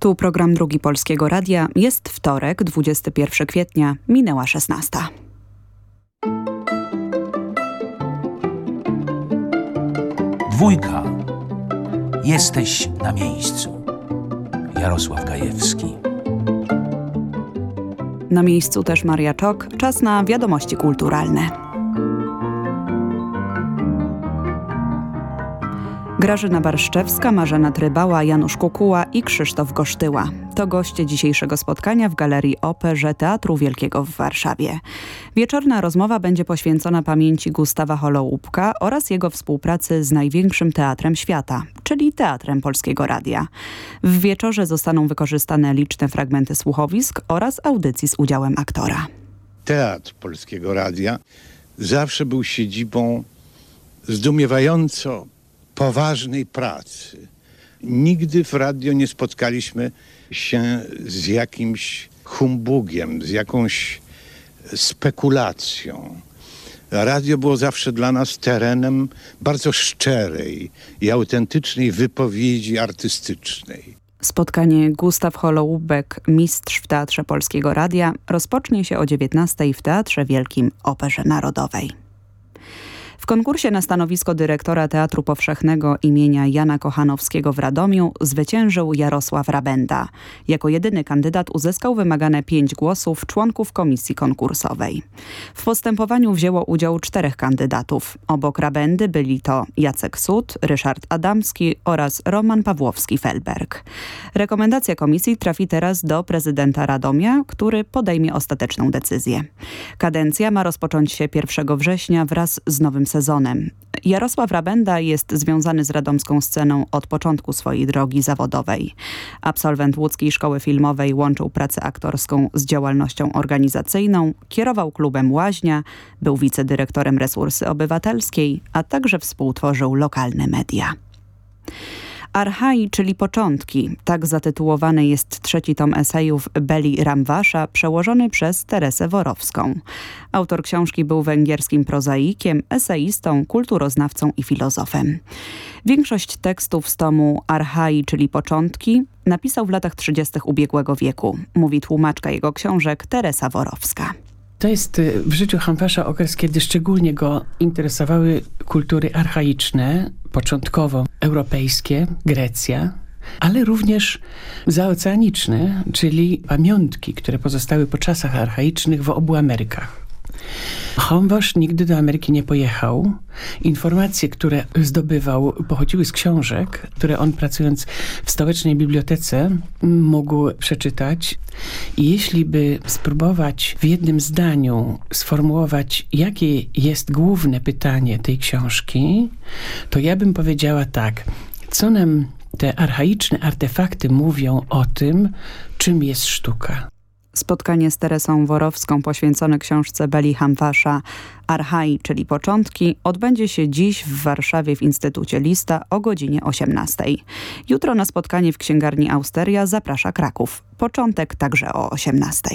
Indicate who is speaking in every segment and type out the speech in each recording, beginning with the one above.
Speaker 1: Tu program Drugi Polskiego Radia. Jest wtorek, 21 kwietnia. Minęła 16.
Speaker 2: Dwójka. Jesteś na miejscu. Jarosław Gajewski.
Speaker 1: Na miejscu też Maria Czok. Czas na wiadomości kulturalne. Grażyna Barszczewska, Marzena Trybała, Janusz Kukuła i Krzysztof Gosztyła. To goście dzisiejszego spotkania w Galerii Operze Teatru Wielkiego w Warszawie. Wieczorna rozmowa będzie poświęcona pamięci Gustawa Holoubka oraz jego współpracy z największym teatrem świata, czyli Teatrem Polskiego Radia. W wieczorze zostaną wykorzystane liczne fragmenty słuchowisk oraz audycji z udziałem aktora.
Speaker 3: Teatr Polskiego Radia zawsze był siedzibą zdumiewająco poważnej pracy. Nigdy w radio nie spotkaliśmy się z jakimś humbugiem, z jakąś spekulacją. Radio było zawsze dla nas terenem bardzo szczerej i autentycznej wypowiedzi artystycznej.
Speaker 1: Spotkanie Gustaw Holoubek, mistrz w Teatrze Polskiego Radia, rozpocznie się o 19 w Teatrze Wielkim Operze Narodowej. Konkursie na stanowisko dyrektora Teatru Powszechnego imienia Jana Kochanowskiego w Radomiu zwyciężył Jarosław Rabenda. Jako jedyny kandydat uzyskał wymagane pięć głosów członków komisji konkursowej. W postępowaniu wzięło udział czterech kandydatów. Obok Rabendy byli to Jacek Sud, Ryszard Adamski oraz Roman Pawłowski-Felberg. Rekomendacja komisji trafi teraz do prezydenta Radomia, który podejmie ostateczną decyzję. Kadencja ma rozpocząć się 1 września wraz z nowym sezonem. Jarosław Rabenda jest związany z radomską sceną od początku swojej drogi zawodowej. Absolwent łódzkiej szkoły filmowej łączył pracę aktorską z działalnością organizacyjną, kierował klubem Łaźnia, był wicedyrektorem Resursy Obywatelskiej, a także współtworzył lokalne media. Archai, czyli początki. Tak zatytułowany jest trzeci tom esejów Beli Ramwasza, przełożony przez Teresę Worowską. Autor książki był węgierskim prozaikiem, eseistą, kulturoznawcą i filozofem. Większość tekstów z tomu Archai, czyli początki, napisał w latach 30. ubiegłego wieku, mówi tłumaczka jego książek Teresa Worowska.
Speaker 4: To jest y, w życiu Hampasza okres, kiedy szczególnie go interesowały kultury archaiczne, początkowo europejskie, Grecja, ale również zaoceaniczne, czyli pamiątki, które pozostały po czasach archaicznych w obu Amerykach. Hombosz nigdy do Ameryki nie pojechał. Informacje, które zdobywał, pochodziły z książek, które on pracując w stołecznej bibliotece mógł przeczytać. I jeśli by spróbować w jednym zdaniu sformułować, jakie jest główne pytanie tej książki, to ja bym powiedziała tak. Co nam te archaiczne artefakty mówią o tym, czym jest sztuka?
Speaker 1: Spotkanie z Teresą Worowską poświęcone książce Beli Hamwasza Archai, czyli Początki, odbędzie się dziś w Warszawie w Instytucie Lista o godzinie 18. Jutro na spotkanie w księgarni Austeria zaprasza Kraków. Początek także o 18.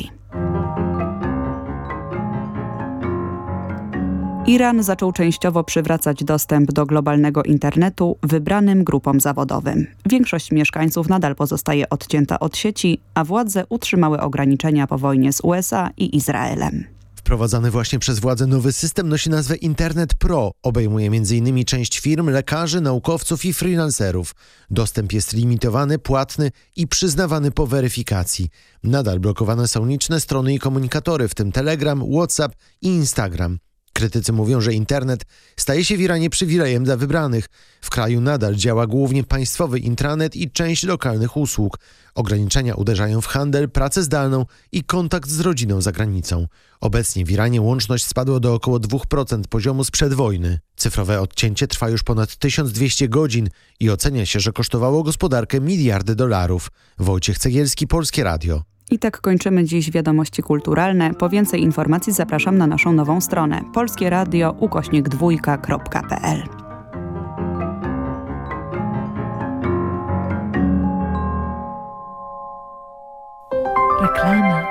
Speaker 1: Iran zaczął częściowo przywracać dostęp do globalnego internetu wybranym grupom zawodowym. Większość mieszkańców nadal pozostaje odcięta od sieci, a władze utrzymały ograniczenia po wojnie z USA i Izraelem.
Speaker 5: Wprowadzany właśnie przez władze nowy system nosi nazwę Internet Pro. Obejmuje m.in. część firm, lekarzy, naukowców i freelancerów. Dostęp jest limitowany, płatny i przyznawany po weryfikacji. Nadal blokowane są liczne strony i komunikatory, w tym Telegram, WhatsApp i Instagram. Krytycy mówią, że internet staje się w Iranie przywilejem dla wybranych. W kraju nadal działa głównie państwowy intranet i część lokalnych usług. Ograniczenia uderzają w handel, pracę zdalną i kontakt z rodziną za granicą. Obecnie w Iranie łączność spadła do około 2% poziomu sprzed wojny. Cyfrowe odcięcie trwa już ponad 1200 godzin i ocenia się, że kosztowało gospodarkę miliardy dolarów. Wojciech Cegielski, Polskie Radio.
Speaker 1: I tak kończymy dziś wiadomości kulturalne. Po więcej informacji zapraszam na naszą nową stronę polskieradio ukośnik dwójka.pl.
Speaker 6: Reklama.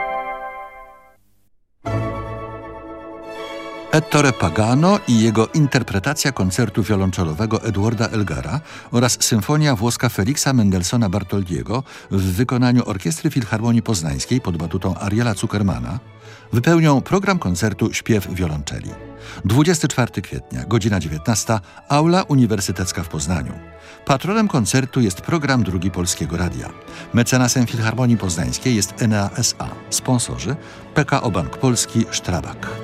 Speaker 6: Ettore Pagano i jego interpretacja koncertu wiolonczelowego Edwarda Elgara oraz symfonia włoska Felixa Mendelssohna Bartoldiego w wykonaniu Orkiestry Filharmonii Poznańskiej pod batutą Ariela Zuckermana wypełnią program koncertu Śpiew wiolonczeli. 24 kwietnia, godzina 19, Aula Uniwersytecka w Poznaniu. Patronem koncertu jest program Drugi Polskiego Radia. Mecenasem Filharmonii Poznańskiej jest NASA. Sponsorzy PKO Bank Polski Sztrabak.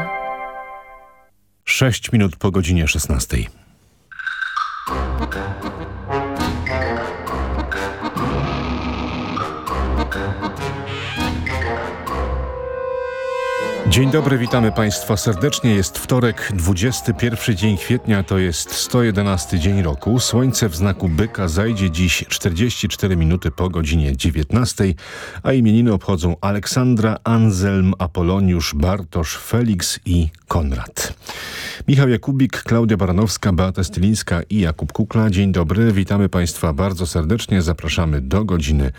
Speaker 7: 6 minut po godzinie 16. Dzień dobry, witamy Państwa serdecznie. Jest wtorek, 21 dzień kwietnia, to jest 111 dzień roku. Słońce w znaku byka zajdzie dziś 44 minuty po godzinie 19, a imieniny obchodzą Aleksandra, Anselm, Apoloniusz, Bartosz, Felix i Konrad. Michał Jakubik, Klaudia Baranowska, Beata Stylińska i Jakub Kukla. Dzień dobry, witamy Państwa bardzo serdecznie. Zapraszamy do godziny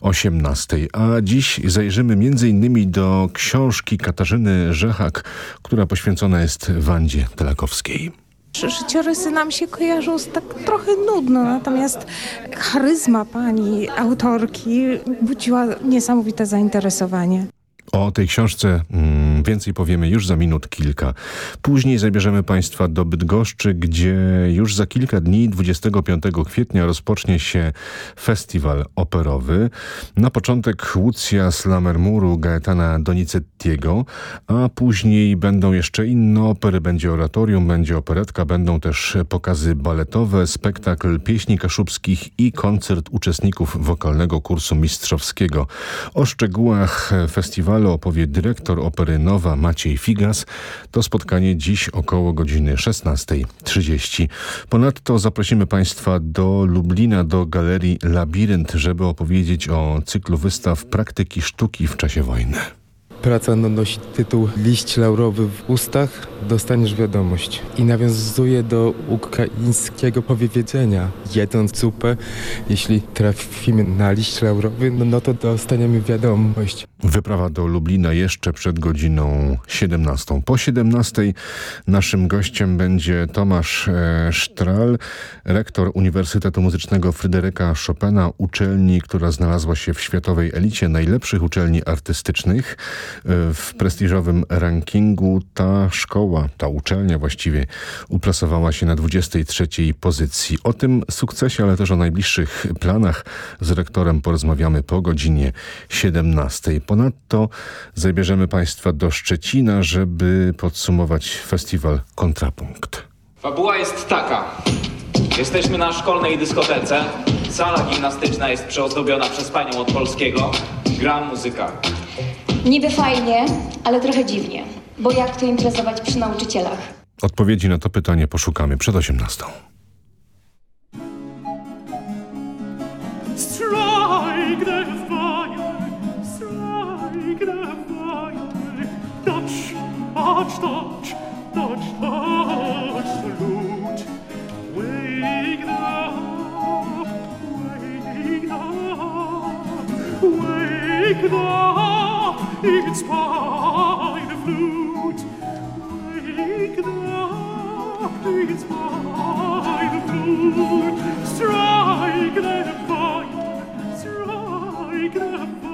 Speaker 7: 18. A dziś zajrzymy m.in. do książki Katarzyny Rzechak, która poświęcona jest Wandzie Telakowskiej.
Speaker 8: Życiorysy nam się kojarzą z tak trochę nudno, natomiast charyzma pani autorki budziła niesamowite zainteresowanie.
Speaker 7: O tej książce mm, więcej powiemy już za minut kilka. Później zabierzemy Państwa do Bydgoszczy, gdzie już za kilka dni, 25 kwietnia rozpocznie się festiwal operowy. Na początek Łucja Slamermuru Gaetana Donizettiego, a później będą jeszcze inne opery, będzie oratorium, będzie operetka, będą też pokazy baletowe, spektakl pieśni kaszubskich i koncert uczestników wokalnego kursu mistrzowskiego. O szczegółach festiwalu festiwalu opowie dyrektor opery Nowa Maciej Figas. To spotkanie dziś około godziny 16.30. Ponadto zaprosimy Państwa do Lublina, do Galerii Labirynt, żeby opowiedzieć o cyklu wystaw praktyki sztuki w czasie wojny.
Speaker 9: Praca no, nosi tytuł Liść laurowy w ustach, dostaniesz wiadomość. I nawiązuje do ukraińskiego powiedzenia. Jedząc zupę, jeśli trafimy na liść laurowy, no, no to dostaniemy wiadomość.
Speaker 7: Wyprawa do Lublina jeszcze przed godziną 17. Po 17 naszym gościem będzie Tomasz e, Sztral, rektor Uniwersytetu Muzycznego Fryderyka Chopina, uczelni, która znalazła się w światowej elicie najlepszych uczelni artystycznych. W prestiżowym rankingu ta szkoła, ta uczelnia właściwie uplasowała się na 23 pozycji. O tym sukcesie, ale też o najbliższych planach z rektorem porozmawiamy po godzinie 17. Ponadto zabierzemy Państwa do Szczecina, żeby podsumować festiwal Kontrapunkt.
Speaker 10: Fabuła jest taka. Jesteśmy na szkolnej dyskotece. Sala gimnastyczna jest przeozdobiona przez panią od polskiego. Gra muzyka.
Speaker 11: Niby fajnie, ale trochę dziwnie. Bo jak tu imprezować przy nauczycielach?
Speaker 7: Odpowiedzi na to pytanie poszukamy przed 18.
Speaker 12: Strike the fire, strike the fire, touch, touch, touch, touch, touch the lute. Wake up, wake up, wake up, It's by the flute. Wake up, it's by the flute. Strike the fire, strike the fire.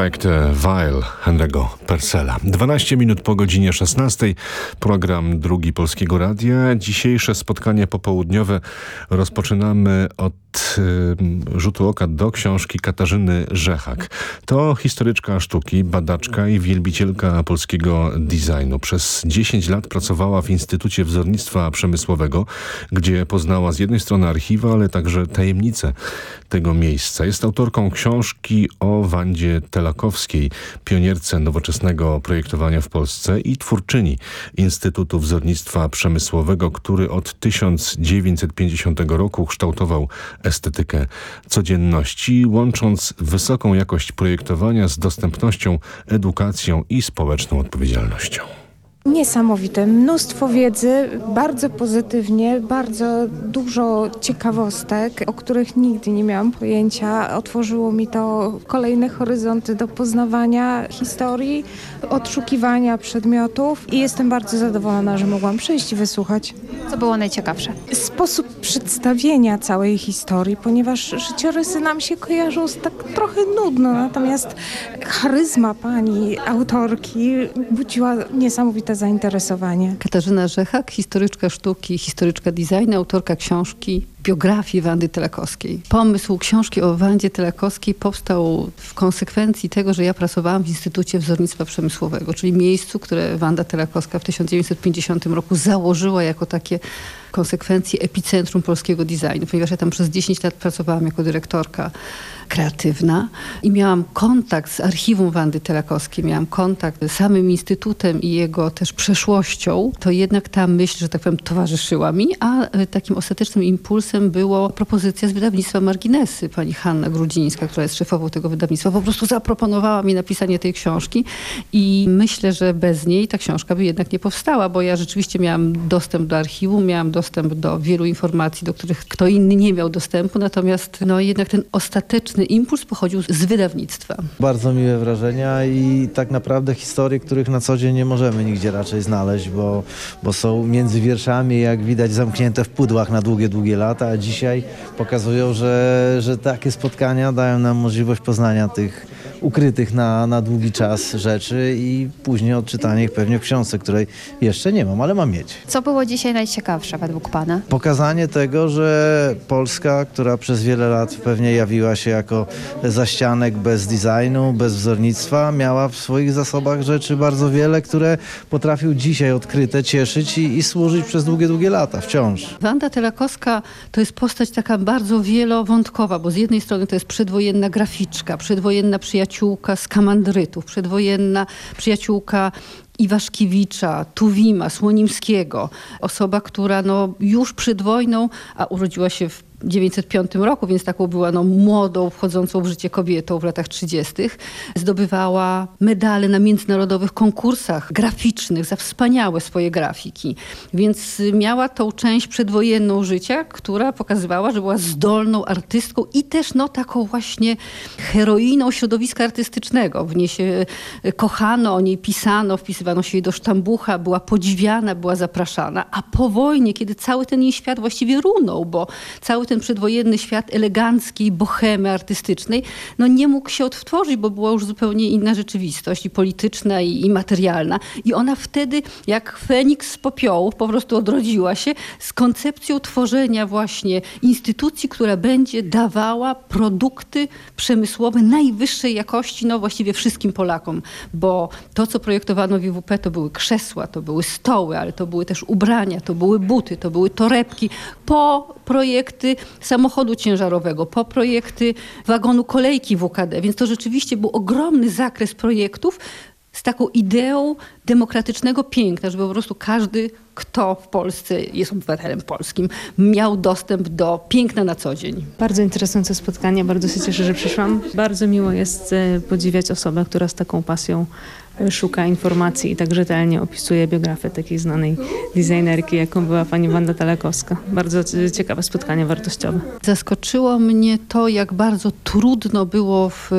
Speaker 7: Strike the Vile Henry'ego Persela. 12 minut po godzinie 16. Program Drugi Polskiego Radia. Dzisiejsze spotkanie popołudniowe rozpoczynamy od y, rzutu oka do książki Katarzyny Rzechak. To historyczka sztuki, badaczka i wielbicielka polskiego designu. Przez 10 lat pracowała w Instytucie Wzornictwa Przemysłowego, gdzie poznała z jednej strony archiwa, ale także tajemnice tego miejsca. Jest autorką książki o Wandzie Telakowskiej, pionierce nowoczesnego projektowania w Polsce i twórczyni Instytutu Wzornictwa Przemysłowego, który od 1950 roku kształtował estetykę codzienności, łącząc wysoką jakość projektowania z dostępnością, edukacją i społeczną odpowiedzialnością.
Speaker 8: Niesamowite, mnóstwo wiedzy, bardzo pozytywnie, bardzo dużo ciekawostek, o których nigdy nie miałam pojęcia. Otworzyło mi to kolejne horyzonty do poznawania historii, odszukiwania przedmiotów i jestem bardzo zadowolona, że mogłam przyjść i wysłuchać.
Speaker 13: Co było najciekawsze?
Speaker 8: Sposób przedstawienia całej historii, ponieważ życiorysy nam się kojarzą z tak trochę nudno, natomiast charyzma pani autorki budziła niesamowite zainteresowanie.
Speaker 14: Katarzyna Rzechak, historyczka sztuki, historyczka designu, autorka książki biografii Wandy Telakowskiej. Pomysł książki o Wandzie Telakowskiej powstał w konsekwencji tego, że ja pracowałam w Instytucie Wzornictwa Przemysłowego, czyli miejscu, które Wanda Telakowska w 1950 roku założyła jako takie konsekwencje epicentrum polskiego designu, ponieważ ja tam przez 10 lat pracowałam jako dyrektorka kreatywna i miałam kontakt z archiwum Wandy Telakowskiej, miałam kontakt z samym Instytutem i jego też przeszłością, to jednak ta myśl, że tak powiem, towarzyszyła mi, a takim ostatecznym impulsem było propozycja z wydawnictwa Marginesy. Pani Hanna Grudzińska, która jest szefową tego wydawnictwa, po prostu zaproponowała mi napisanie tej książki i myślę, że bez niej ta książka by jednak nie powstała, bo ja rzeczywiście miałam dostęp do archiwum, miałam dostęp do wielu informacji, do których kto inny nie miał dostępu, natomiast no jednak ten ostateczny impuls pochodził z wydawnictwa.
Speaker 15: Bardzo miłe wrażenia i tak naprawdę historie, których na co dzień nie możemy nigdzie raczej znaleźć, bo, bo są między wierszami, jak widać, zamknięte w pudłach na długie, długie lata, a dzisiaj pokazują, że, że takie spotkania dają nam możliwość poznania tych ukrytych na, na długi czas rzeczy i później odczytanie ich pewnie w książce, której jeszcze nie mam, ale mam mieć.
Speaker 13: Co było dzisiaj najciekawsze według Pana?
Speaker 15: Pokazanie tego, że Polska, która przez wiele lat pewnie jawiła się jako zaścianek bez designu, bez wzornictwa, miała w swoich zasobach rzeczy bardzo wiele, które potrafił dzisiaj odkryte cieszyć i, i służyć przez długie, długie lata wciąż.
Speaker 14: Wanda Telakowska to jest postać taka bardzo wielowątkowa, bo z jednej strony to jest przedwojenna graficzka, przedwojenna przyjaciółka z kamandrytów, przedwojenna przyjaciółka Iwaszkiewicza, Tuwima, Słonimskiego. Osoba, która no, już przed wojną, a urodziła się w 1905 roku, więc taką była no, młodą, wchodzącą w życie kobietą w latach 30. Zdobywała medale na międzynarodowych konkursach graficznych za wspaniałe swoje grafiki. Więc miała tą część przedwojenną życia, która pokazywała, że była zdolną artystką i też no, taką właśnie heroiną środowiska artystycznego. W niej się kochano, o niej pisano, wpisywano się jej do sztambucha, była podziwiana, była zapraszana. A po wojnie, kiedy cały ten jej świat właściwie runął, bo cały ten przedwojenny świat eleganckiej bohemy artystycznej, no nie mógł się odtworzyć, bo była już zupełnie inna rzeczywistość i polityczna i, i materialna. I ona wtedy, jak Feniks z popiołów, po prostu odrodziła się z koncepcją tworzenia właśnie instytucji, która będzie dawała produkty przemysłowe najwyższej jakości, no właściwie wszystkim Polakom, bo to, co projektowano w IWP, to były krzesła, to były stoły, ale to były też ubrania, to były buty, to były torebki, po projekty samochodu ciężarowego, po projekty wagonu kolejki WKD. Więc to rzeczywiście był ogromny zakres projektów z taką ideą demokratycznego piękna, żeby po prostu każdy, kto w Polsce jest obywatelem polskim, miał dostęp do piękna na co dzień.
Speaker 16: Bardzo interesujące spotkanie, bardzo się cieszę, że przyszłam. Bardzo miło jest e, podziwiać osobę, która z taką pasją szuka informacji i tak rzetelnie opisuje biografię takiej znanej designerki, jaką była pani Wanda Talakowska. Bardzo ciekawe spotkanie wartościowe.
Speaker 14: Zaskoczyło mnie to, jak bardzo trudno było w e,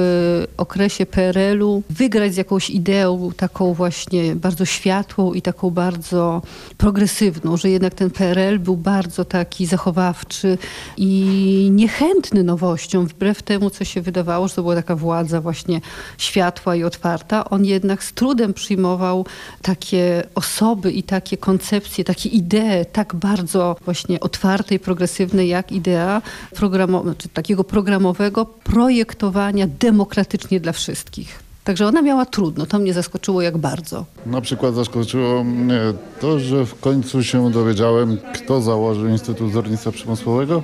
Speaker 14: okresie PRL-u wygrać z jakąś ideą taką właśnie bardzo światłą i taką bardzo progresywną, że jednak ten PRL był bardzo taki zachowawczy i niechętny nowościom, wbrew temu, co się wydawało, że to była taka władza właśnie światła i otwarta. On jednak trudem przyjmował takie osoby i takie koncepcje, takie idee tak bardzo właśnie otwarte i progresywne jak idea programo- czy takiego programowego projektowania demokratycznie dla wszystkich. Także ona miała trudno. To mnie zaskoczyło jak bardzo.
Speaker 17: Na przykład zaskoczyło mnie to, że w końcu się dowiedziałem, kto założył Instytut Wzornictwa Przemysłowego,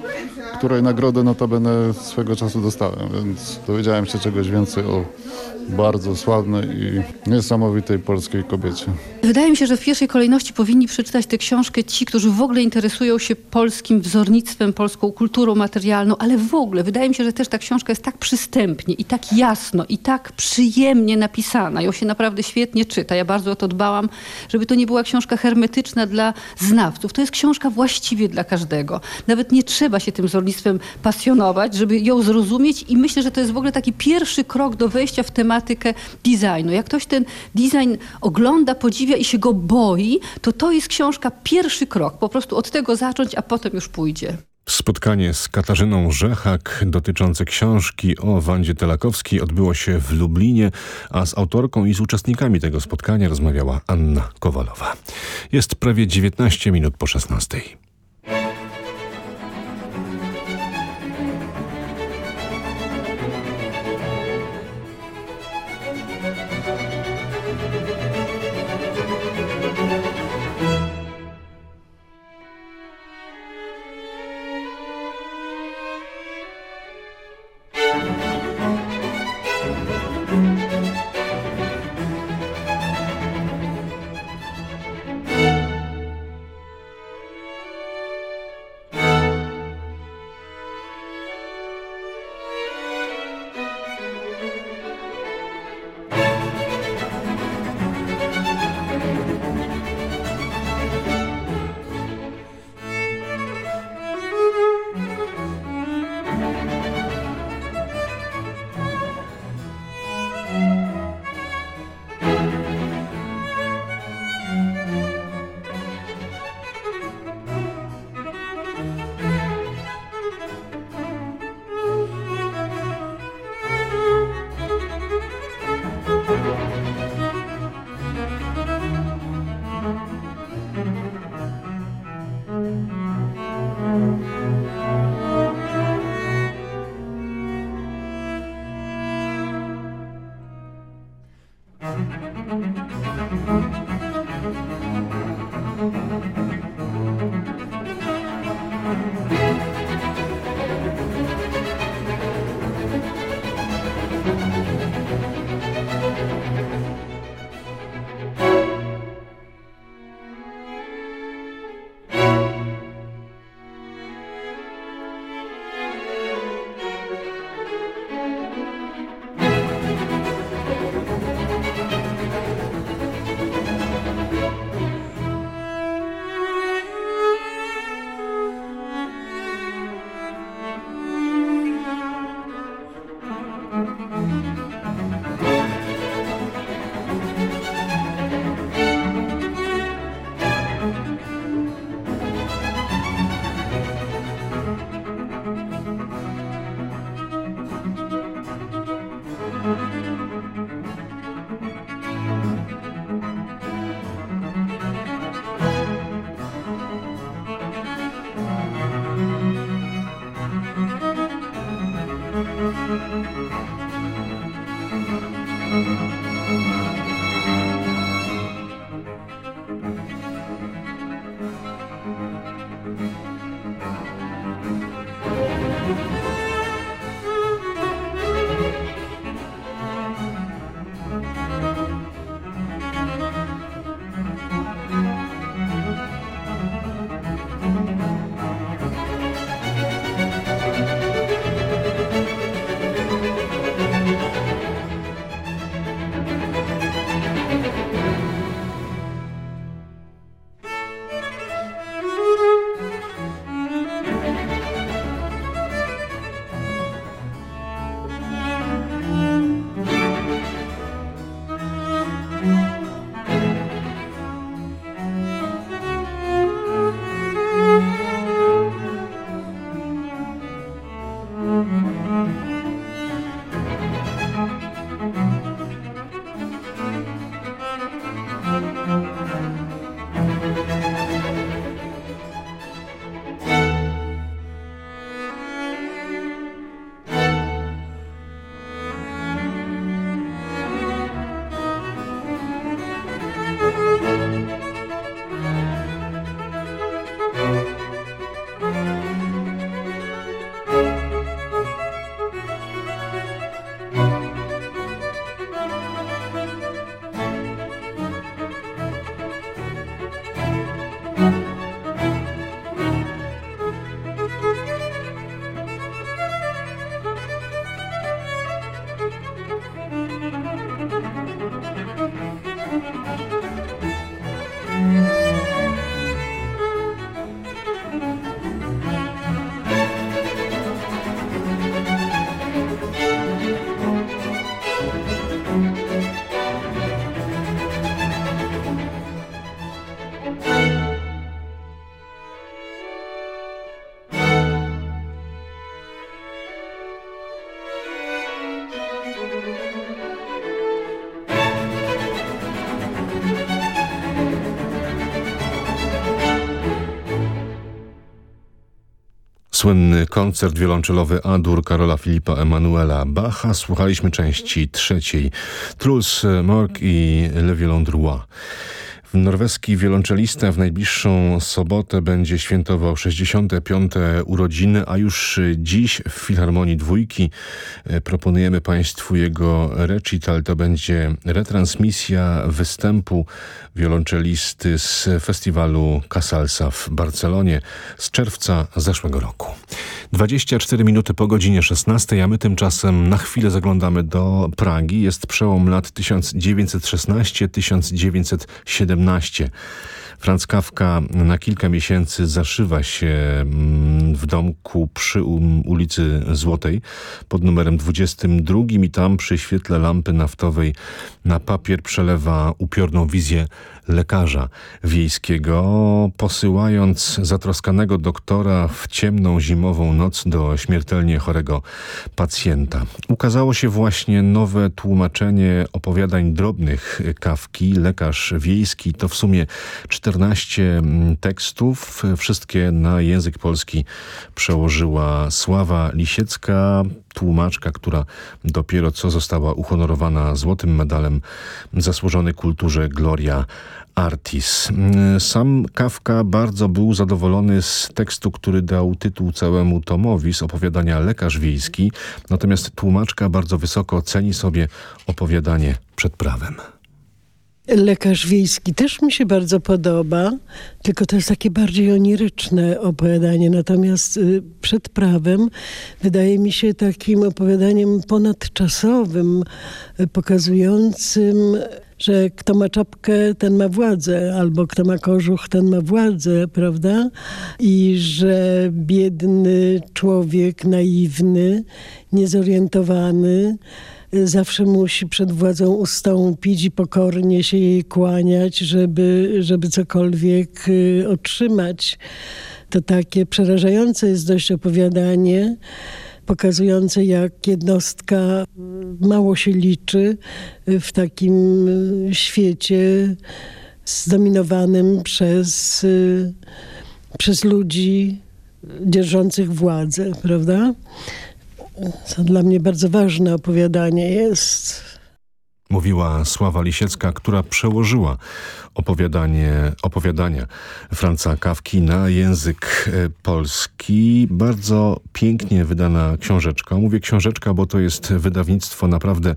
Speaker 17: której nagrodę notabene swego czasu dostałem, więc dowiedziałem się czegoś więcej o bardzo sławnej i niesamowitej polskiej kobiecie.
Speaker 14: Wydaje mi się, że w pierwszej kolejności powinni przeczytać tę książkę ci, którzy w ogóle interesują się polskim wzornictwem, polską kulturą materialną, ale w ogóle wydaje mi się, że też ta książka jest tak przystępnie i tak jasno i tak przyjemnie napisana. Ją się naprawdę świetnie czyta. Ja bardzo o to dbałam, żeby to nie była książka hermetyczna dla znawców. To jest książka właściwie dla każdego. Nawet nie trzeba się tym wzornictwem pasjonować, żeby ją zrozumieć i myślę, że to jest w ogóle taki pierwszy krok do wejścia w tematykę designu. Jak ktoś ten design ogląda, podziwia i się go boi, to to jest książka pierwszy krok. Po prostu od tego zacząć, a potem już pójdzie.
Speaker 7: Spotkanie z Katarzyną Rzechak dotyczące książki o Wandzie Telakowskiej odbyło się w Lublinie, a z autorką i z uczestnikami tego spotkania rozmawiała Anna Kowalowa. Jest prawie 19 minut po 16. Słynny koncert wiolonczelowy Adur Karola Filipa Emanuela Bacha. Słuchaliśmy części trzeciej. Truls Mork i Le Violon Droit. Norweski wiolonczelista w najbliższą sobotę będzie świętował 65. urodziny, a już dziś w Filharmonii Dwójki e, proponujemy Państwu jego recital. To będzie retransmisja występu wiolonczelisty z festiwalu Casalsa w Barcelonie z czerwca zeszłego roku. 24 minuty po godzinie 16, a my tymczasem na chwilę zaglądamy do Pragi. Jest przełom lat 1916-1917. Franz Kafka na kilka miesięcy zaszywa się mm, w domku przy ulicy Złotej pod numerem 22 i tam przy świetle lampy naftowej na papier przelewa upiorną wizję lekarza wiejskiego, posyłając zatroskanego doktora w ciemną zimową noc do śmiertelnie chorego pacjenta. Ukazało się właśnie nowe tłumaczenie opowiadań drobnych Kawki, Lekarz Wiejski. To w sumie 14 tekstów, wszystkie na język polski przełożyła Sława Lisiecka, tłumaczka, która dopiero co została uhonorowana złotym medalem zasłużonej kulturze Gloria Artis. Sam Kafka bardzo był zadowolony z tekstu, który dał tytuł całemu tomowi z opowiadania Lekarz Wiejski, natomiast tłumaczka bardzo wysoko ceni sobie opowiadanie przed prawem.
Speaker 18: Lekarz wiejski też mi się bardzo podoba, tylko to jest takie bardziej oniryczne opowiadanie. Natomiast y, przed prawem wydaje mi się takim opowiadaniem ponadczasowym, y, pokazującym że kto ma czapkę, ten ma władzę, albo kto ma kożuch, ten ma władzę, prawda? I że biedny człowiek, naiwny, niezorientowany, zawsze musi przed władzą ustąpić i pokornie się jej kłaniać, żeby, żeby cokolwiek y, otrzymać. To takie przerażające jest dość opowiadanie, pokazujące jak jednostka mało się liczy w takim y, świecie zdominowanym przez, y, przez ludzi dzierżących władzę, prawda? To dla mnie bardzo ważne opowiadanie jest.
Speaker 7: Mówiła Sława Lisiecka, która przełożyła opowiadanie, opowiadania Franca Kawki na język e, polski. Bardzo pięknie wydana książeczka. Mówię książeczka, bo to jest wydawnictwo naprawdę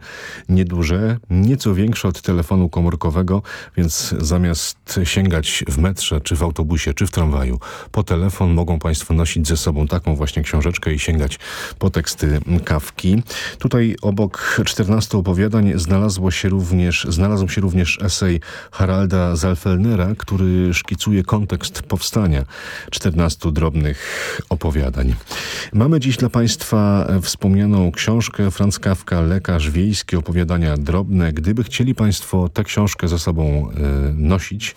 Speaker 7: nieduże, nieco większe od telefonu komórkowego, więc zamiast sięgać w metrze, czy w autobusie, czy w tramwaju po telefon, mogą Państwo nosić ze sobą taką właśnie książeczkę i sięgać po teksty Kawki. Tutaj obok 14 opowiadań znalazło się również, znalazł się również esej Haralda Zalfelnera, który szkicuje kontekst powstania 14 drobnych opowiadań. Mamy dziś dla Państwa wspomnianą książkę Franz Kafka, Lekarz Wiejski, opowiadania drobne. Gdyby chcieli Państwo tę książkę ze sobą y, nosić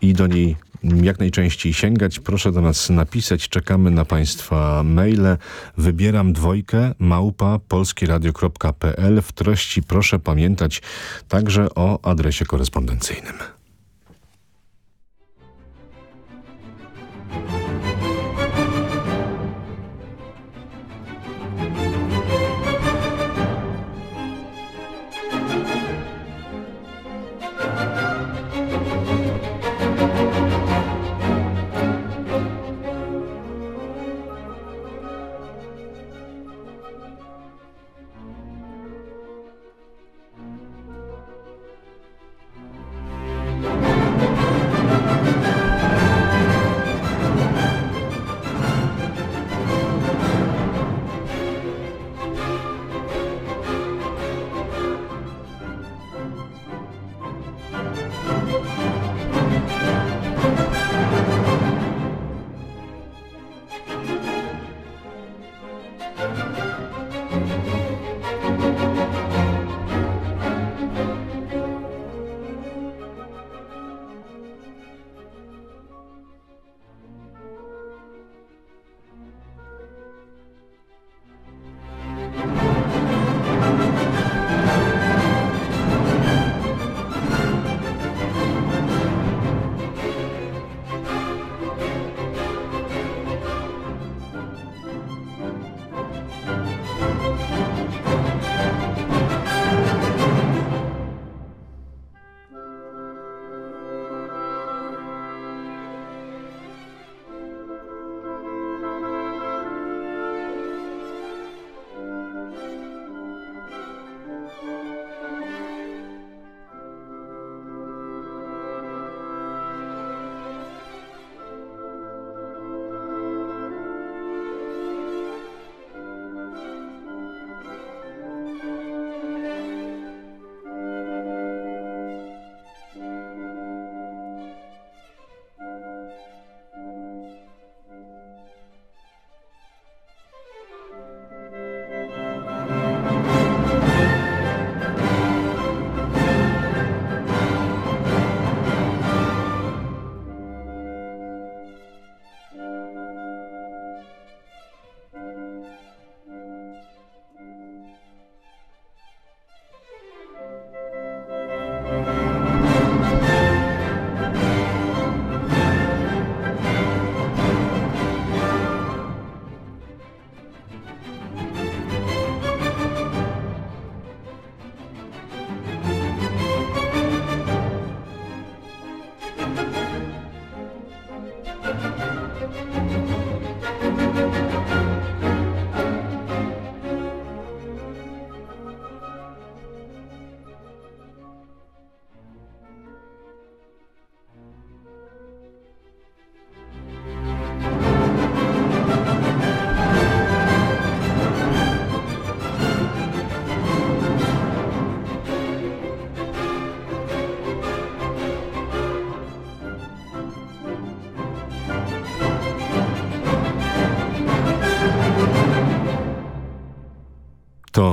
Speaker 7: i do niej jak najczęściej sięgać, proszę do nas napisać. Czekamy na Państwa maile. Wybieram dwojkę małpa polskieradio.pl. W treści proszę pamiętać także o adresie korespondencyjnym.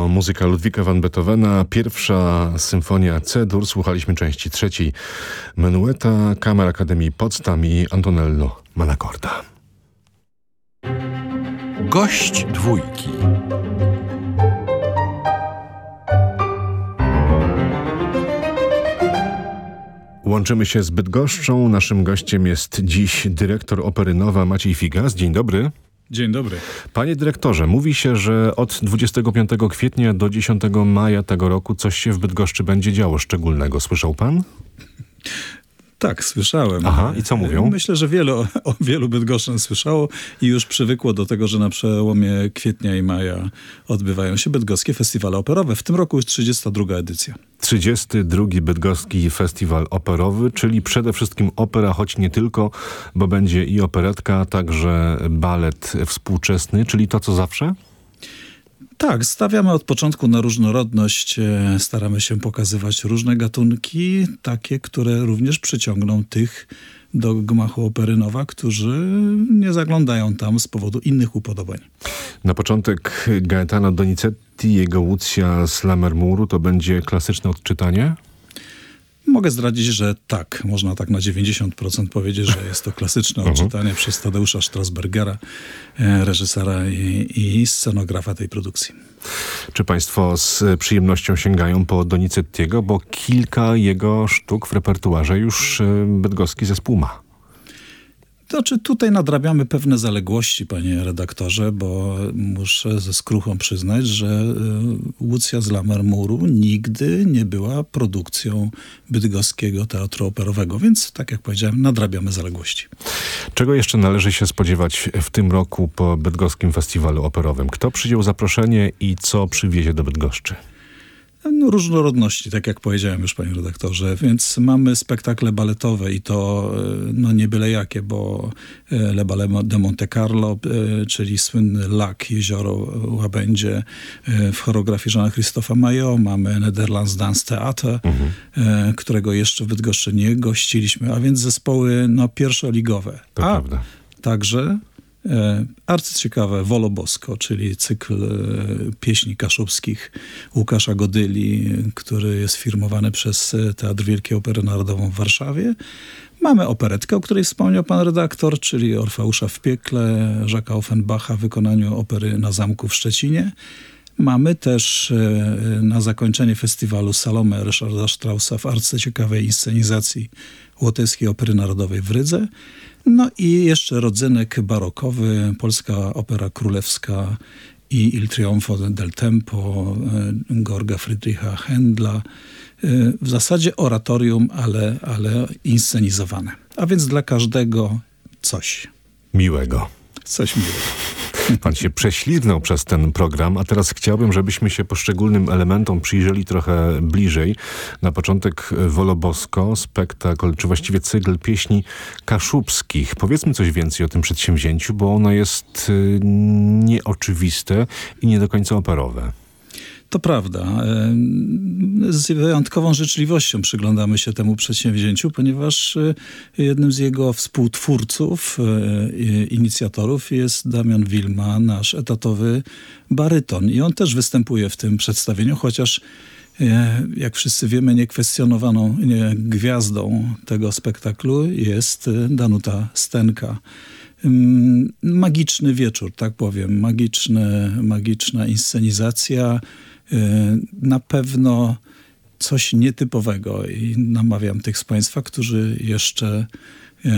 Speaker 7: To muzyka Ludwika van Beethovena, pierwsza symfonia C-dur. Słuchaliśmy części trzeciej Menueta, Kamer Akademii Potsdam i Antonello Malacorda.
Speaker 6: Gość dwójki.
Speaker 7: Łączymy się z Bydgoszczą. Naszym gościem jest dziś dyrektor Opery Nowa Maciej Figas. Dzień dobry.
Speaker 19: Dzień dobry.
Speaker 7: Panie dyrektorze, mówi się, że od 25 kwietnia do 10 maja tego roku coś się w Bydgoszczy będzie działo szczególnego. Słyszał pan?
Speaker 19: Tak, słyszałem.
Speaker 7: Aha, i co mówią?
Speaker 19: Myślę, że wielu, o wielu Bydgoszczan słyszało i już przywykło do tego, że na przełomie kwietnia i maja odbywają się bydgoskie festiwale operowe. W tym roku już 32 edycja.
Speaker 7: 32 Bydgoski Festiwal Operowy, czyli przede wszystkim opera, choć nie tylko, bo będzie i operetka, także balet współczesny, czyli to co zawsze?
Speaker 19: Tak, stawiamy od początku na różnorodność, e, staramy się pokazywać różne gatunki, takie, które również przyciągną tych do gmachu opery Nowa, którzy nie zaglądają tam z powodu innych upodobań.
Speaker 7: Na początek Gaetano Donizetti, jego Łucja z Lammermuru, to będzie klasyczne odczytanie?
Speaker 19: Mogę zdradzić, że tak. Można tak na 90% powiedzieć, że jest to klasyczne
Speaker 7: Mhm.
Speaker 19: odczytanie przez Tadeusza Strasbergera, e, reżysera i, i scenografa tej produkcji.
Speaker 7: Czy państwo z przyjemnością sięgają po Donizettiego, bo kilka jego sztuk w repertuarze już e, bydgoski zespół ma.
Speaker 19: Znaczy tutaj nadrabiamy pewne zaległości, panie redaktorze, bo muszę ze skruchą przyznać, że y, Łucja z Lammermuru nigdy nie była produkcją bydgoskiego teatru operowego, więc tak jak powiedziałem, nadrabiamy zaległości.
Speaker 7: Czego jeszcze należy się spodziewać w tym roku po Bydgoskim Festiwalu Operowym? Kto przyjął zaproszenie i co przywiezie do Bydgoszczy?
Speaker 19: No, różnorodności, tak jak powiedziałem już panie redaktorze, więc mamy spektakle baletowe i to e, no nie byle jakie, bo e, Le Ballet de Monte Carlo, e, czyli słynny Lak, jezioro Łabędzie w choreografii Jeana Christopha Mayo, mamy Netherlands Dance Theater, e, którego jeszcze w Bydgoszczy nie gościliśmy, a więc zespoły no, pierwszoligowe.
Speaker 7: To
Speaker 19: a
Speaker 7: prawda.
Speaker 19: także E, arcyciekawe Wolobosko, czyli cykl e, pieśni kaszubskich Łukasza Godyli, który jest firmowany przez e, Teatr Wielkiej Opery Narodową w Warszawie. Mamy operetkę, o której wspomniał pan redaktor, czyli Orfeusza w piekle, Żaka Offenbacha w wykonaniu opery na Zamku w Szczecinie. Mamy też na zakończenie festiwalu Salome Ryszarda Straussa w arcyciekawej inscenizacji Łotewskiej Opery Narodowej w Rydze. No i jeszcze rodzynek barokowy, polska opera królewska i Il Trionfo del Tempo e, Georga Friedricha Händla. E, W zasadzie oratorium, ale, ale inscenizowane. A więc dla każdego coś.
Speaker 7: Miłego.
Speaker 19: Coś miłego.
Speaker 7: Pan się prześliznął przez ten program, a teraz chciałbym, żebyśmy się poszczególnym elementom przyjrzeli trochę bliżej. Na początek Wolobosko, spektakl, czy właściwie cykl pieśni kaszubskich. Powiedzmy coś więcej o tym przedsięwzięciu, bo ono jest y, nieoczywiste i nie do końca operowe.
Speaker 19: To prawda. E, Z wyjątkową życzliwością przyglądamy się temu przedsięwzięciu, ponieważ e, jednym z jego współtwórców, e, inicjatorów jest Damian Wilma, nasz etatowy baryton. I on też występuje w tym przedstawieniu, chociaż jak wszyscy wiemy, niekwestionowaną nie, gwiazdą tego spektaklu jest Danuta Stenka. Mm, Magiczny wieczór, tak powiem. Magiczny, magiczna inscenizacja. Y, Na pewno coś nietypowego i namawiam tych z Państwa, którzy jeszcze y,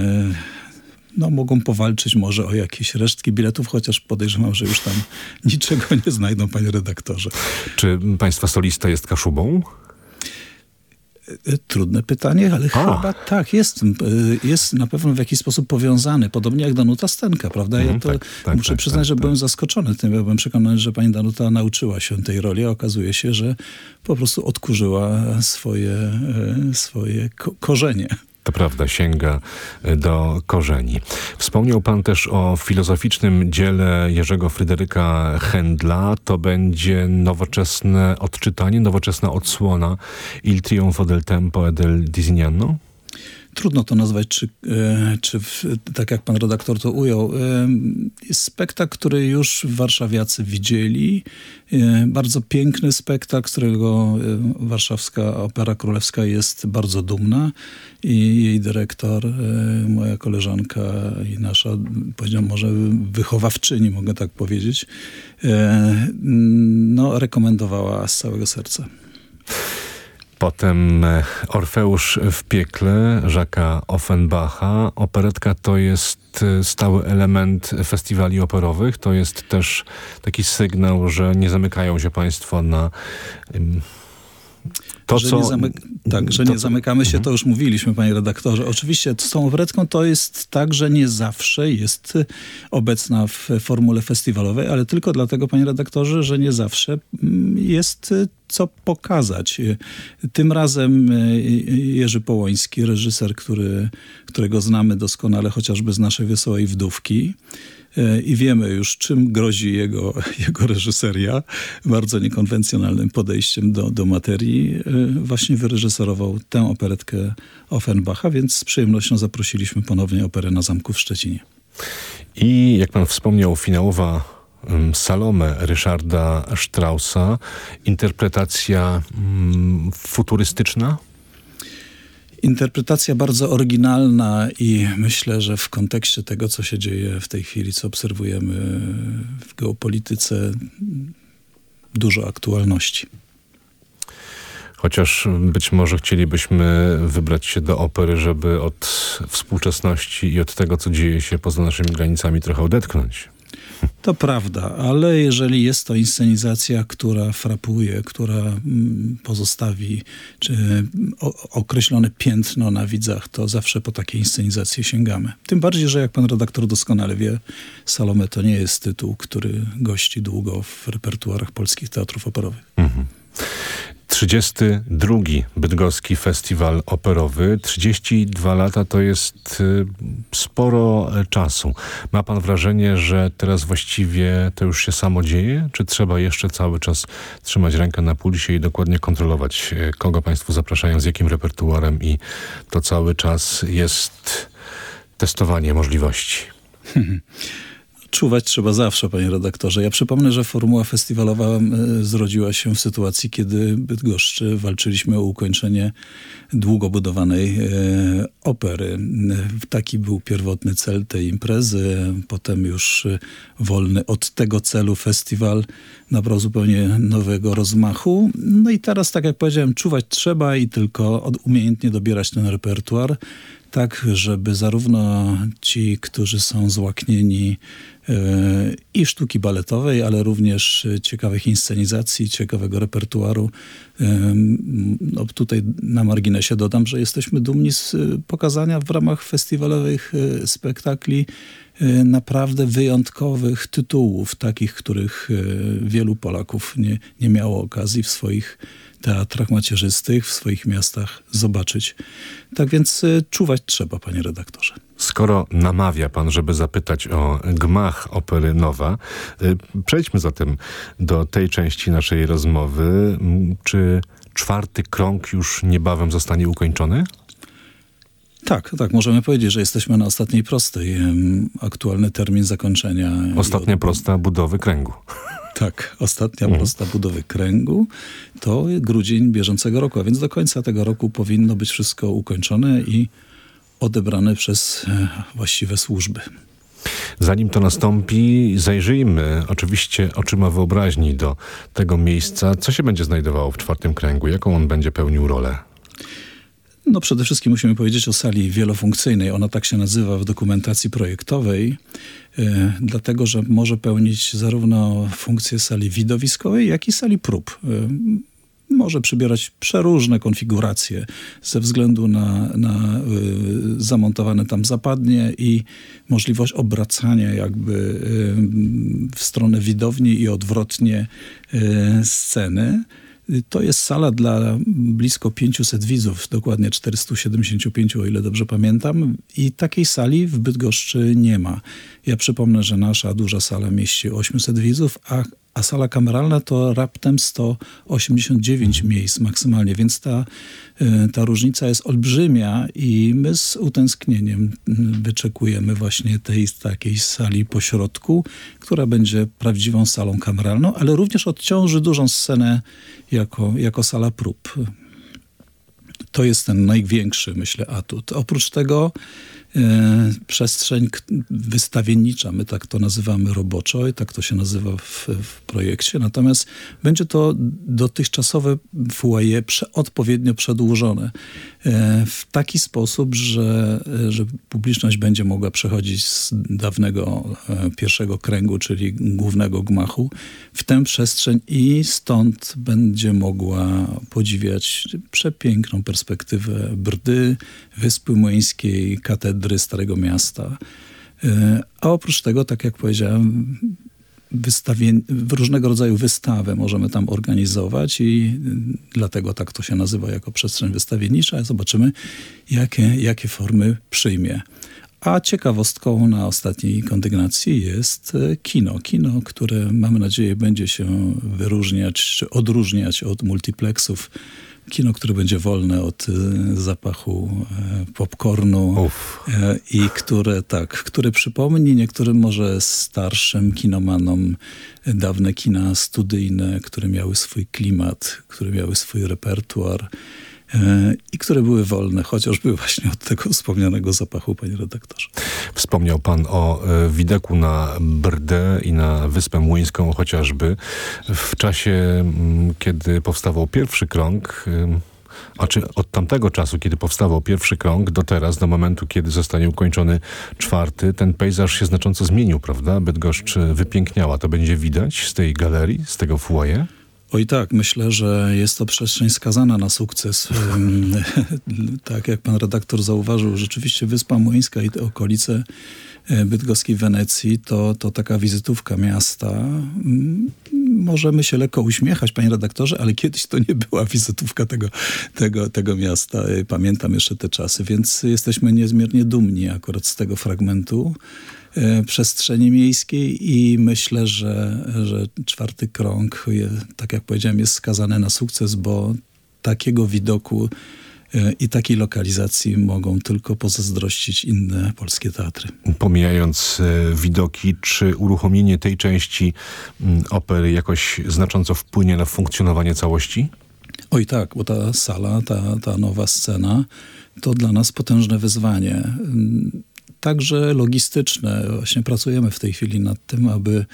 Speaker 19: no, mogą powalczyć może o jakieś resztki biletów, chociaż podejrzewam, że już tam niczego nie znajdą, panie redaktorze.
Speaker 7: Czy państwa solista jest kaszubą?
Speaker 19: Trudne pytanie, ale chyba tak, jest, y, jest na pewno w jakiś sposób powiązany, podobnie jak Danuta Stenka, prawda? Ja
Speaker 7: Mhm,
Speaker 19: to
Speaker 7: tak, tak,
Speaker 19: muszę
Speaker 7: tak,
Speaker 19: przyznać,
Speaker 7: tak,
Speaker 19: że
Speaker 7: tak.
Speaker 19: byłem zaskoczony tym, ja byłem przekonany, że pani Danuta nauczyła się tej roli, a okazuje się, że po prostu odkurzyła swoje, y, swoje ko korzenie.
Speaker 7: To prawda, sięga y, do korzeni. Wspomniał pan też o filozoficznym dziele Jerzego Fryderyka Händla. To będzie nowoczesne odczytanie, nowoczesna odsłona Il trionfo del tempo e del Disignano?
Speaker 19: Trudno to nazwać, czy, e, czy w, tak jak pan redaktor to ujął. E, spektakl, który już warszawiacy widzieli. E, Bardzo piękny spektakl, z którego warszawska Opera Królewska jest bardzo dumna i jej dyrektor, moja koleżanka i nasza, powiedziałbym może wychowawczyni, mogę tak powiedzieć, no, rekomendowała z całego serca.
Speaker 7: Potem e, Orfeusz w piekle Żaka Offenbacha. Operetka to jest e, stały element festiwali operowych. To jest też taki sygnał, że nie zamykają się państwo na
Speaker 19: to, że co... Nie zamyk... Tak, że to, nie zamykamy się, mhm. to już mówiliśmy, panie redaktorze. Oczywiście z tą operetką to jest tak, że nie zawsze jest obecna w formule festiwalowej, ale tylko dlatego, panie redaktorze, że nie zawsze mm, jest co pokazać. Tym razem e, Jerzy Połoński, reżyser, który, którego znamy doskonale chociażby z naszej Wesołej Wdówki, i wiemy już, czym grozi jego, jego reżyseria, bardzo niekonwencjonalnym podejściem do, do materii. E, właśnie wyreżyserował tę operetkę Offenbacha, więc z przyjemnością zaprosiliśmy ponownie operę na Zamku w Szczecinie.
Speaker 7: I jak pan wspomniał, finałowa Salome Ryszarda Straussa, interpretacja mm, futurystyczna?
Speaker 19: Interpretacja bardzo oryginalna i myślę, że w kontekście tego, co się dzieje w tej chwili, co obserwujemy w geopolityce, dużo aktualności.
Speaker 7: Chociaż być może chcielibyśmy wybrać się do opery, żeby od współczesności i od tego, co dzieje się poza naszymi granicami trochę odetchnąć.
Speaker 19: To prawda, ale jeżeli jest to inscenizacja, która frapuje, która mm, pozostawi czy określone piętno na widzach, to zawsze po takiej inscenizacji sięgamy. Tym bardziej, że jak pan redaktor doskonale wie, Salome to nie jest tytuł, który gości długo w repertuarach polskich teatrów operowych. Mhm.
Speaker 7: 32. Bydgoski Festiwal Operowy. 32 lata to jest y, sporo e, czasu. Ma pan wrażenie, że teraz właściwie to już się samo dzieje? Czy trzeba jeszcze cały czas trzymać rękę na pulsie i dokładnie kontrolować, e, kogo państwo zapraszają, z jakim repertuarem i to cały czas jest testowanie możliwości?
Speaker 19: Czuwać trzeba zawsze, panie redaktorze. Ja przypomnę, że formuła festiwalowa e, zrodziła się w sytuacji, kiedy Bydgoszczy walczyliśmy o ukończenie długo budowanej e, opery. Taki był pierwotny cel tej imprezy. Potem już wolny od tego celu festiwal nabrał zupełnie nowego rozmachu. No i teraz, tak jak powiedziałem, czuwać trzeba i tylko umiejętnie dobierać ten repertuar tak, żeby zarówno ci, którzy są złaknieni i sztuki baletowej, ale również ciekawych inscenizacji, ciekawego repertuaru. No, tutaj na marginesie dodam, że jesteśmy dumni z pokazania w ramach festiwalowych e, spektakli e, naprawdę wyjątkowych tytułów, takich, których e, wielu Polaków nie, nie miało okazji w swoich teatrach macierzystych, w swoich miastach zobaczyć. Tak więc czuwać trzeba, panie redaktorze.
Speaker 7: Skoro namawia pan, żeby zapytać o gmach opery Nowa, y, przejdźmy zatem do tej części naszej rozmowy. Czy czwarty krąg już niebawem zostanie ukończony?
Speaker 19: Tak, tak, możemy powiedzieć, że jesteśmy na ostatniej prostej. Aktualny termin zakończenia.
Speaker 7: Ostatnia prosta budowy kręgu.
Speaker 19: Tak, ostatnia mhm. prosta budowy kręgu to grudzień bieżącego roku, a więc do końca tego roku powinno być wszystko ukończone i odebrane przez e, właściwe służby.
Speaker 7: Zanim to nastąpi, zajrzyjmy oczywiście oczyma wyobraźni do tego miejsca. Co się będzie znajdowało w czwartym kręgu? Jaką on będzie pełnił rolę?
Speaker 19: No przede wszystkim musimy powiedzieć o sali wielofunkcyjnej. Ona tak się nazywa w dokumentacji projektowej, e, dlatego że może pełnić zarówno funkcję sali widowiskowej, jak i sali prób. E, może przybierać przeróżne konfiguracje ze względu na, na y, zamontowane tam zapadnie i możliwość obracania jakby w stronę widowni i odwrotnie sceny. To jest sala dla blisko 500 widzów, dokładnie 475, o ile dobrze pamiętam. I takiej sali w Bydgoszczy nie ma. Ja przypomnę, że nasza duża sala mieści 800 widzów, a a sala kameralna to raptem 189 mhm. miejsc maksymalnie, więc ta, y, ta różnica jest olbrzymia i my z utęsknieniem mm, wyczekujemy właśnie tej takiej sali pośrodku, która będzie prawdziwą salą kameralną, ale również odciąży dużą scenę jako, jako sala prób. To jest ten największy, myślę, atut. Oprócz tego e, przestrzeń wystawiennicza, my tak to nazywamy roboczo i tak to się nazywa w, w projekcie, natomiast będzie to dotychczasowe foyer prze, odpowiednio przedłużone e, w taki sposób, że, że publiczność będzie mogła przechodzić z dawnego e, pierwszego kręgu, czyli głównego gmachu w tę przestrzeń i stąd będzie mogła podziwiać przepiękną perspektywę Brdy, Wyspy Młyńskiej, katedry Starego Miasta. E, a oprócz tego, tak jak powiedziałem, wystawień, różnego rodzaju wystawy możemy tam organizować i dlatego tak to się nazywa jako przestrzeń wystawiennicza. Zobaczymy, jakie, jakie formy przyjmie. A ciekawostką na ostatniej kondygnacji jest e, kino. Kino, które mamy nadzieję będzie się wyróżniać czy odróżniać od multiplexów kino, które będzie wolne od y, zapachu y, popcornu y, i które tak, które przypomni niektórym może starszym kinomanom dawne kina studyjne, które miały swój klimat, które miały swój repertuar i które były wolne, chociażby właśnie od tego wspomnianego zapachu, panie redaktorze.
Speaker 7: Wspomniał pan o e, widoku na Brdę i na Wyspę Młyńską chociażby. W czasie, kiedy powstawał pierwszy krąg, a czy od tamtego czasu, kiedy powstawał pierwszy krąg, do teraz, do momentu, kiedy zostanie ukończony czwarty, ten pejzaż się znacząco zmienił, prawda? Bydgoszcz wypiękniała. To będzie widać z tej galerii, z tego foyer?
Speaker 19: Oj tak, myślę, że jest to przestrzeń skazana na sukces. tak jak pan redaktor zauważył, rzeczywiście Wyspa Młyńska i te okolice e, bydgoskiej Wenecji to, to taka wizytówka miasta. Możemy się lekko uśmiechać, panie redaktorze, ale kiedyś to nie była wizytówka tego, tego, tego miasta. E, pamiętam jeszcze te czasy, więc jesteśmy niezmiernie dumni akurat z tego fragmentu. E, przestrzeni miejskiej i myślę, że, że czwarty krąg, je, tak jak powiedziałem, jest skazany na sukces, bo takiego widoku e, i takiej lokalizacji mogą tylko pozazdrościć inne polskie teatry.
Speaker 7: Pomijając e, widoki, czy uruchomienie tej części mm, opery jakoś znacząco wpłynie na funkcjonowanie całości?
Speaker 19: Oj tak, bo ta sala, ta, ta nowa scena to dla nas potężne wyzwanie także logistyczne. Właśnie pracujemy w tej chwili nad tym, aby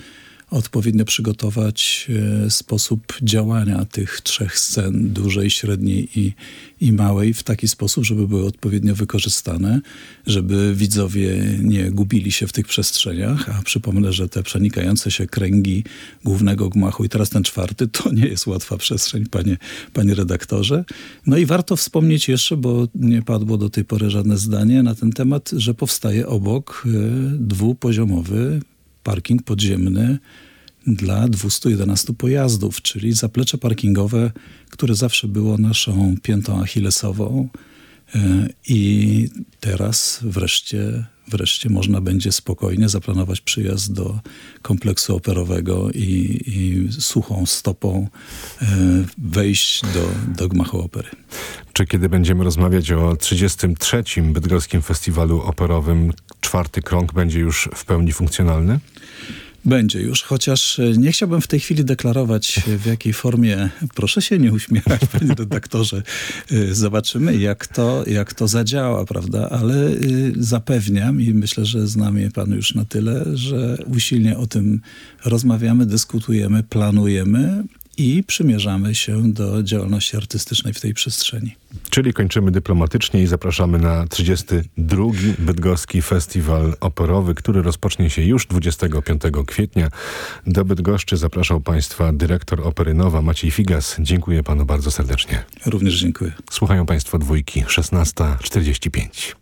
Speaker 19: odpowiednio przygotować e, sposób działania tych trzech scen, dużej, średniej i, i małej, w taki sposób, żeby były odpowiednio wykorzystane, żeby widzowie nie gubili się w tych przestrzeniach. A przypomnę, że te przenikające się kręgi głównego gmachu i teraz ten czwarty, to nie jest łatwa przestrzeń, panie, panie redaktorze. No i warto wspomnieć jeszcze, bo nie padło do tej pory żadne zdanie na ten temat, że powstaje obok e, dwupoziomowy parking podziemny dla 211 pojazdów, czyli zaplecze parkingowe, które zawsze było naszą piętą achillesową e, i teraz wreszcie, wreszcie można będzie spokojnie zaplanować przyjazd do kompleksu operowego i, i suchą stopą e, wejść do, do gmachu opery.
Speaker 7: Czy kiedy będziemy rozmawiać o 33. Bydgoskim Festiwalu Operowym, czwarty krąg będzie już w pełni funkcjonalny?
Speaker 19: Będzie już, chociaż e, nie chciałbym w tej chwili deklarować e, w jakiej formie, proszę się nie uśmiechać panie redaktorze, e, zobaczymy jak to, jak to zadziała, prawda, ale zapewniam i myślę, że znam je pan już na tyle, że usilnie o tym rozmawiamy, dyskutujemy, planujemy i przymierzamy się do działalności artystycznej w tej przestrzeni.
Speaker 7: Czyli kończymy dyplomatycznie i zapraszamy na 32. Bydgoski Festiwal Operowy, który rozpocznie się już 25 kwietnia. Do Bydgoszczy zapraszał Państwa dyrektor Opery Nowa Maciej Figas. Dziękuję Panu bardzo serdecznie.
Speaker 19: Również dziękuję.
Speaker 7: Słuchają Państwo dwójki 16.45.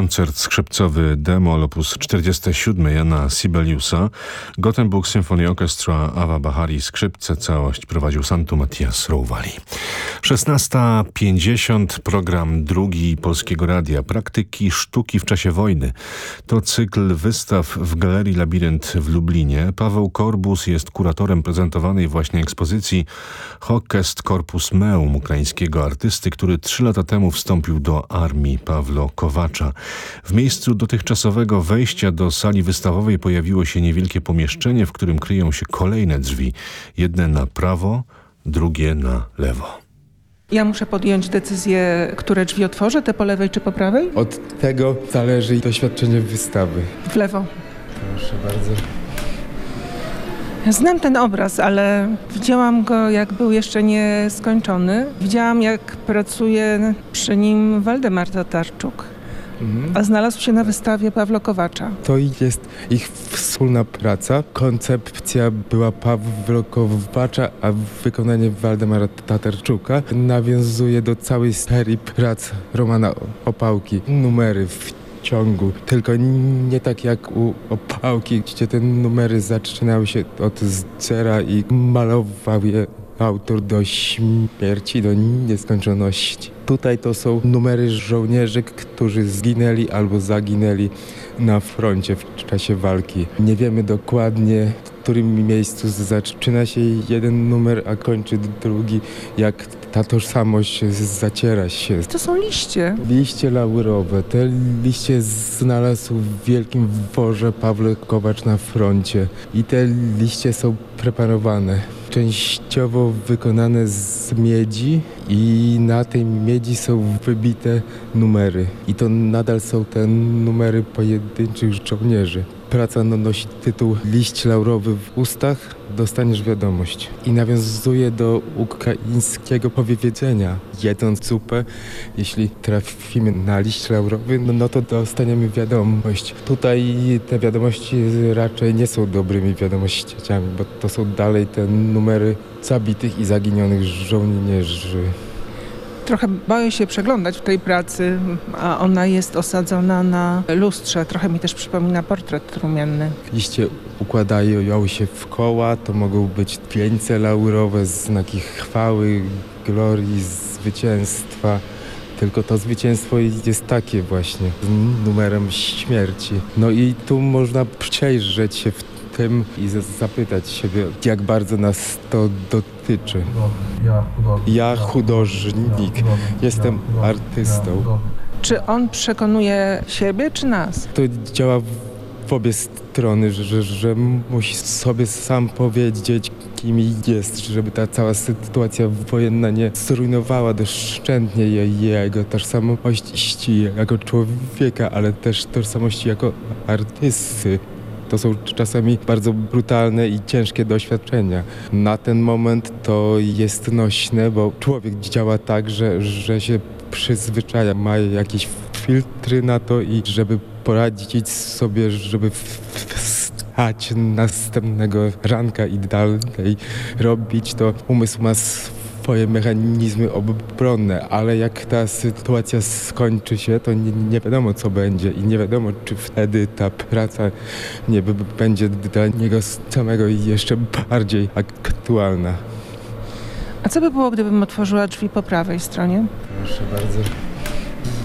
Speaker 7: Koncert skrzypcowy Demol op. 47 Jana Sibeliusa, Gothenburg Symphony Orchestra, Awa Bahari, skrzypce, całość prowadził Santu Matias Rouvali. 16.50, program drugi Polskiego Radia, praktyki sztuki w czasie wojny. To cykl wystaw w Galerii Labirynt w Lublinie. Paweł Korbus jest kuratorem prezentowanej właśnie ekspozycji Hokest Corpus Meum ukraińskiego artysty, który trzy lata temu wstąpił do armii Pawlo Kowacza. W miejscu dotychczasowego wejścia do sali wystawowej pojawiło się niewielkie pomieszczenie, w którym kryją się kolejne drzwi. Jedne na prawo, drugie na lewo.
Speaker 20: Ja muszę podjąć decyzję, które drzwi otworzę, te po lewej czy po prawej?
Speaker 9: Od tego zależy doświadczenie wystawy.
Speaker 20: W lewo.
Speaker 9: Proszę bardzo.
Speaker 20: Znam ten obraz, ale widziałam go, jak był jeszcze nieskończony. Widziałam, jak pracuje przy nim Waldemar Tatarczuk.
Speaker 9: Mhm.
Speaker 20: A znalazł się na wystawie Pawła Kowacza.
Speaker 9: To jest ich wspólna praca. Koncepcja była Pawła Kowacza, a wykonanie Waldemara Tatarczuka nawiązuje do całej serii prac Romana Opałki. Numery w ciągu, tylko nie tak jak u Opałki, gdzie te numery zaczynały się od zera i malował je autor do śmierci, do nieskończoności. Tutaj to są numery żołnierzy, którzy zginęli albo zaginęli na froncie w czasie walki. Nie wiemy dokładnie, w którym miejscu zaczyna się jeden numer, a kończy drugi, jak ta tożsamość zaciera się.
Speaker 20: To są liście.
Speaker 9: Liście laurowe. Te liście znalazł w wielkim worze Pawle Kowacz na froncie. I te liście są preparowane częściowo wykonane z miedzi i na tej miedzi są wybite numery. I to nadal są te numery pojedynczych żołnierzy. Praca no, nosi tytuł Liść laurowy w ustach, dostaniesz wiadomość. I nawiązuje do ukraińskiego powiedzenia. Jedząc zupę, jeśli trafimy na liść laurowy, no, no to dostaniemy wiadomość. Tutaj te wiadomości raczej nie są dobrymi wiadomościami, bo to są dalej te numery zabitych i zaginionych żołnierzy.
Speaker 20: Trochę boję się przeglądać w tej pracy, a ona jest osadzona na lustrze. Trochę mi też przypomina portret trumienny.
Speaker 9: Liście układają się w koła, to mogą być wieńce laurowe, znaki chwały, glorii, zwycięstwa. Tylko to zwycięstwo jest takie właśnie, numerem śmierci. No i tu można przejrzeć się w tym i zapytać siebie, jak bardzo nas to dotyczy. Ja hudожник, jestem artystą.
Speaker 20: Czy on przekonuje siebie, czy nas?
Speaker 9: To działa w obie strony, że, że musi sobie sam powiedzieć, kim jest, żeby ta cała sytuacja wojenna nie zrujnowała doszczętnie jego tożsamości jako człowieka, ale też tożsamości jako artysty. To są czasami bardzo brutalne i ciężkie doświadczenia. Na ten moment to jest nośne, bo człowiek działa tak, że, że się przyzwyczaja, ma jakieś filtry na to i żeby poradzić sobie, żeby wstać następnego ranka i dalej robić, to umysł ma swoje mechanizmy obronne, ale jak ta sytuacja skończy się, to nie, nie, wiadomo co będzie i nie wiadomo, czy wtedy ta praca nie będzie dla niego samego jeszcze bardziej aktualna.
Speaker 20: A co by było, gdybym otworzyła drzwi po prawej stronie?
Speaker 9: Proszę bardzo.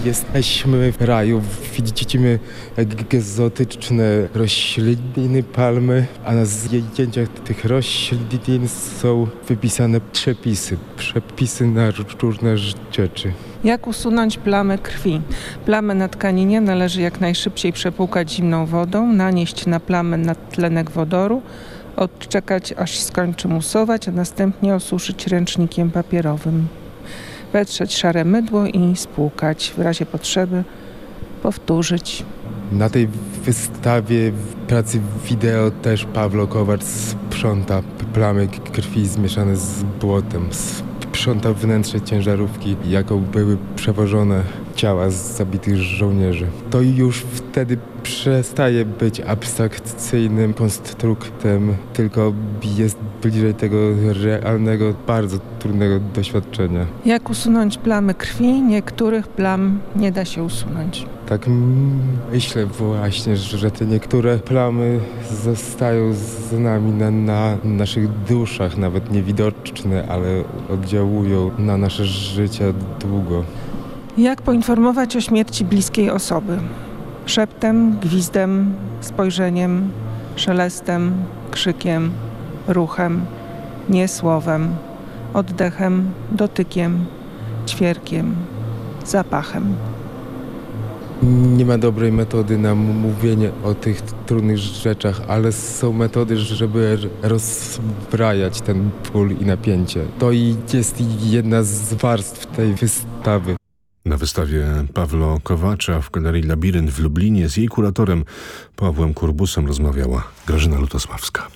Speaker 9: Jesteśmy w raju, widzimy egzotyczne rośliny, palmy, a na zdjęciach tych roślin są wypisane przepisy, przepisy na różne rzeczy.
Speaker 20: Jak usunąć plamy krwi? Plamę na tkaninie należy jak najszybciej przepłukać zimną wodą, nanieść na plamę nadtlenek wodoru, odczekać aż skończy musować, a następnie osuszyć ręcznikiem papierowym wetrzeć szare mydło i spłukać w razie potrzeby, powtórzyć.
Speaker 9: Na tej wystawie pracy wideo też Pawlo Kowacz sprząta plamy krwi zmieszane z błotem. Sprząta wnętrze ciężarówki, jaką były przewożone ciała z zabitych żołnierzy. To już wtedy przestaje być abstrakcyjnym konstruktem, tylko jest bliżej tego realnego, bardzo trudnego doświadczenia.
Speaker 20: Jak usunąć plamy krwi? Niektórych plam nie da się usunąć.
Speaker 9: Tak myślę właśnie, że te niektóre plamy zostają z nami na, na naszych duszach, nawet niewidoczne, ale oddziałują na nasze życie długo.
Speaker 20: Jak poinformować o śmierci bliskiej osoby? Szeptem, gwizdem, spojrzeniem, szelestem, krzykiem, ruchem, nie słowem, oddechem, dotykiem, ćwierkiem, zapachem.
Speaker 9: Nie ma dobrej metody na mówienie o tych trudnych rzeczach, ale są metody, żeby rozbrajać ten ból i napięcie. To jest jedna z warstw tej wystawy.
Speaker 7: Na wystawie Pawlo Kowacza w Galerii Labirynt w Lublinie z jej kuratorem Pawłem Kurbusem rozmawiała Grażyna Lutosławska.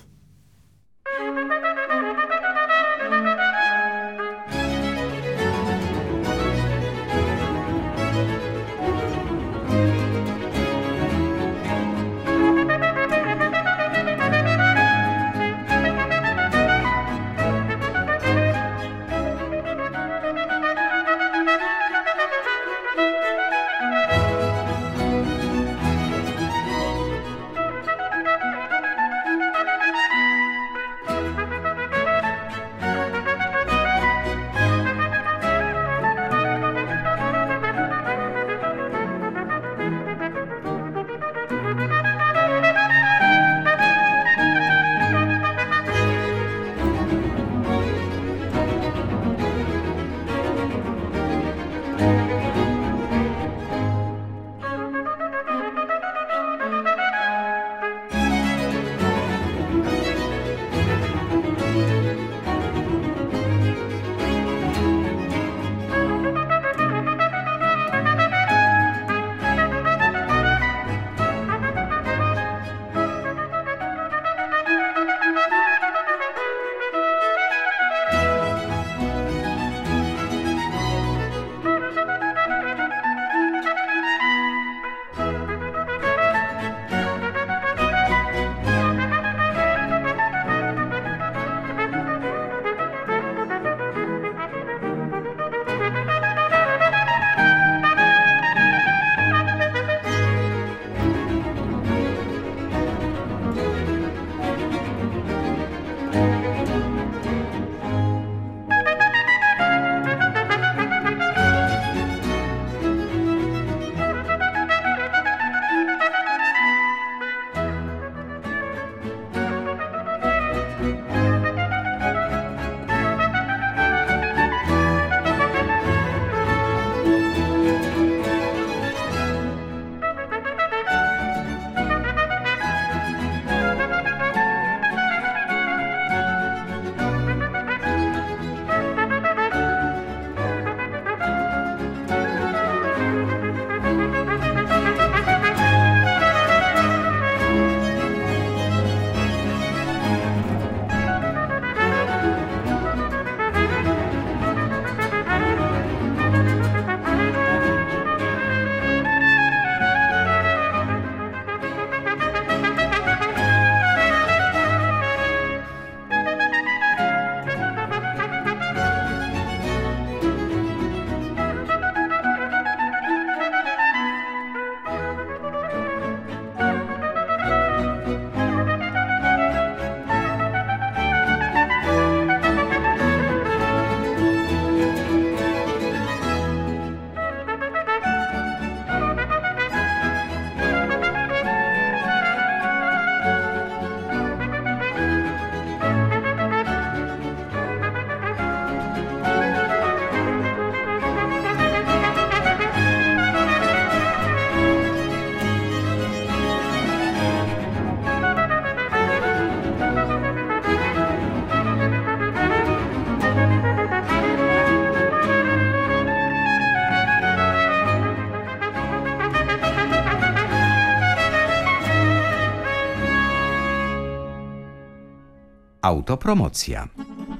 Speaker 21: Autopromocja.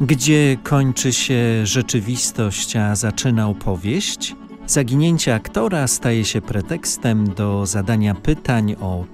Speaker 21: Gdzie kończy się rzeczywistość, a zaczyna opowieść? Zaginięcie aktora staje się pretekstem do zadania pytań o